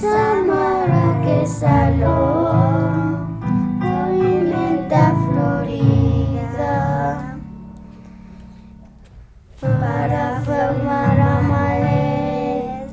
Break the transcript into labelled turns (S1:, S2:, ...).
S1: Samara, que salón, pavimenta florida, para formar a Malet.